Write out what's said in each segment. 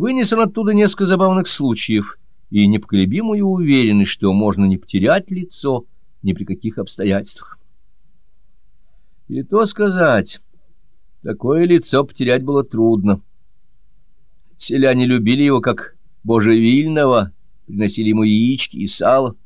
вынес он оттуда несколько забавных случаев и непоколебимую уверенность, что можно не потерять лицо ни при каких обстоятельствах. И то сказать, такое лицо потерять было трудно. Селяне любили его как божевильного, приносили ему яички и сало.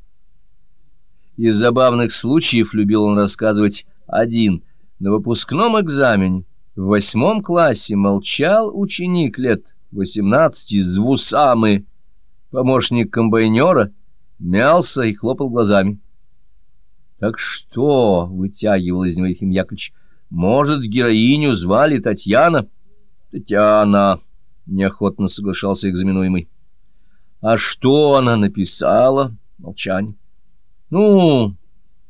Из забавных случаев любил он рассказывать один. На выпускном экзамене в восьмом классе молчал ученик лет восемнадцати с вусамы, помощник комбайнера, мялся и хлопал глазами. — Так что, — вытягивал из него Ефим Яковлевич, — может, героиню звали Татьяна? — Татьяна, — неохотно соглашался экзаменуемый. — А что она написала? Молчание. — Ну,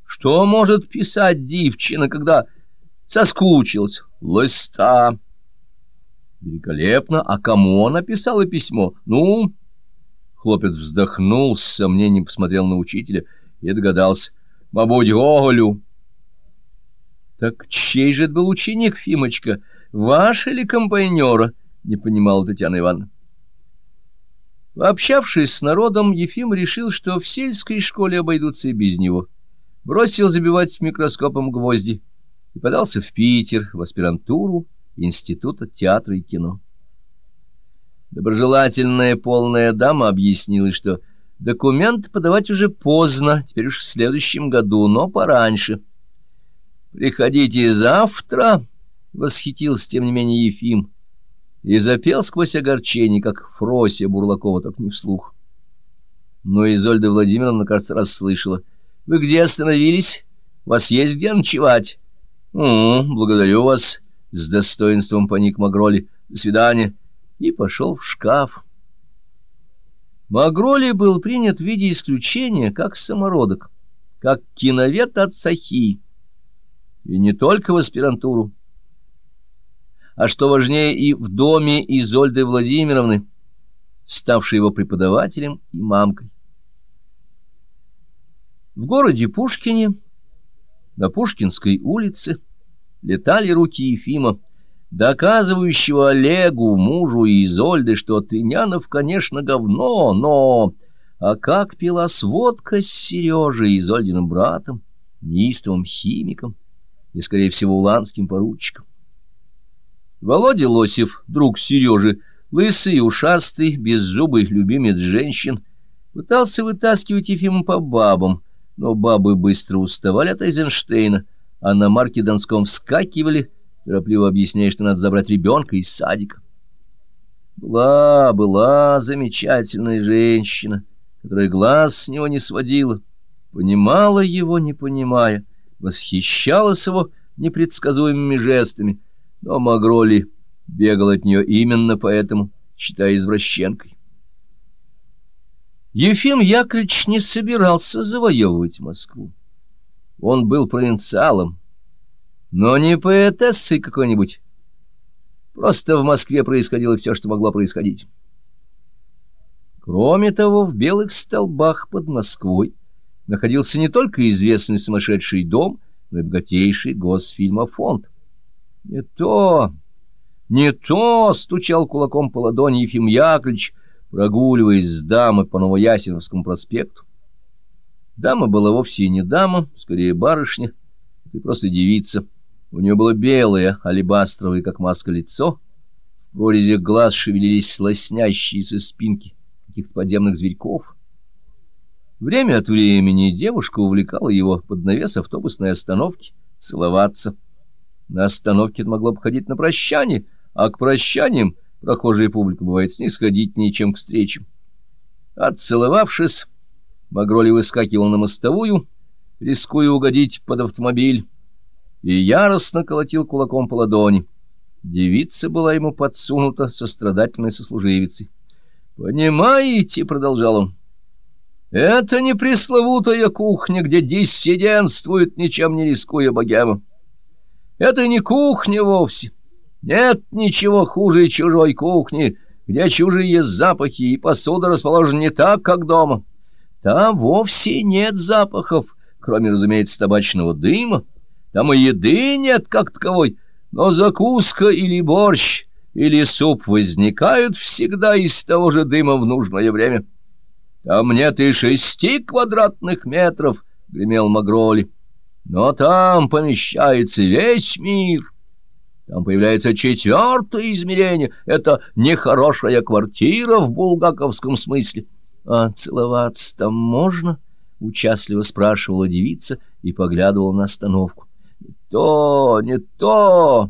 что может писать девчина, когда соскучилась? Листа. Великолепно. А кому она писала письмо? Ну... Хлопец вздохнул, с сомнением посмотрел на учителя и догадался — Мабуть, Гоголю. Так чей же это был ученик, Фимочка, ваш или компаньора? Не понимала Татьяна Ивановна. Пообщавшись с народом, Ефим решил, что в сельской школе обойдутся и без него. Бросил забивать микроскопом гвозди и подался в Питер, в аспирантуру Института театра и кино. Доброжелательная полная дама объяснила, что Документ подавать уже поздно, теперь уж в следующем году, но пораньше. «Приходите завтра», — восхитился, тем не менее, Ефим, и запел сквозь огорчение, как Фрося Бурлакова, так не вслух. Но Изольда Владимировна, кажется, расслышала. «Вы где остановились? У вас есть где ночевать?» «У, благодарю вас», — с достоинством поник Магроли. «До свидания». И пошел в шкаф. Магроли был принят в виде исключения как самородок, как киновед от Сахи, и не только в аспирантуру, а, что важнее, и в доме Изольды Владимировны, ставшей его преподавателем и мамкой. В городе Пушкине, на Пушкинской улице, летали руки Ефима, доказывающего Олегу, мужу и Изольды, что Тынянов, конечно, говно, но... А как пила сводка с Сережей, Изольдиным братом, неистовым химиком и, скорее всего, уланским поручиком. Володя Лосев, друг Сережи, лысый, ушастый, беззубый любимец женщин, пытался вытаскивать Ефима по бабам, но бабы быстро уставали от Эйзенштейна, а на марке Донском вскакивали, торопливо объясняя, что надо забрать ребенка из садика. Была, была замечательная женщина, которая глаз с него не сводила, понимала его, не понимая, восхищалась его непредсказуемыми жестами, но Магроли бегал от нее именно поэтому, считая извращенкой. Ефим Яковлевич не собирался завоевывать Москву. Он был провинциалом, но не поэтессой какой-нибудь. Просто в Москве происходило все, что могло происходить. Кроме того, в белых столбах под Москвой находился не только известный сумасшедший дом, но и богатейший госфильмофонд. Не то, не то, стучал кулаком по ладони Ефим Яковлевич, прогуливаясь с дамой по Новоясеновскому проспекту. Дама была вовсе не дама, скорее барышня, и просто девица — у нее было белое, алебастровое, как маска, лицо. В прорезях глаз шевелились лоснящиеся спинки каких-то подземных зверьков. Время от времени девушка увлекала его под навес автобусной остановки целоваться. На остановке это могло обходить на прощание, а к прощаниям прохожая публика бывает снисходительнее, чем к встречам. Отцеловавшись, Магроли выскакивал на мостовую, рискуя угодить под автомобиль, и яростно колотил кулаком по ладони. Девица была ему подсунута сострадательной сослуживицей. «Понимаете, — продолжал он, — это не пресловутая кухня, где диссидентствует, ничем не рискуя богема. Это не кухня вовсе. Нет ничего хуже чужой кухни, где чужие запахи, и посуда расположена не так, как дома. Там вовсе нет запахов, кроме, разумеется, табачного дыма. Там и еды нет как таковой, но закуска или борщ, или суп возникают всегда из того же дыма в нужное время. Там нет и шести квадратных метров, — гремел Магроли. Но там помещается весь мир. Там появляется четвертое измерение. Это нехорошая квартира в булгаковском смысле. — А целоваться там можно? — участливо спрашивала девица и поглядывала на остановку. — Не то, не то!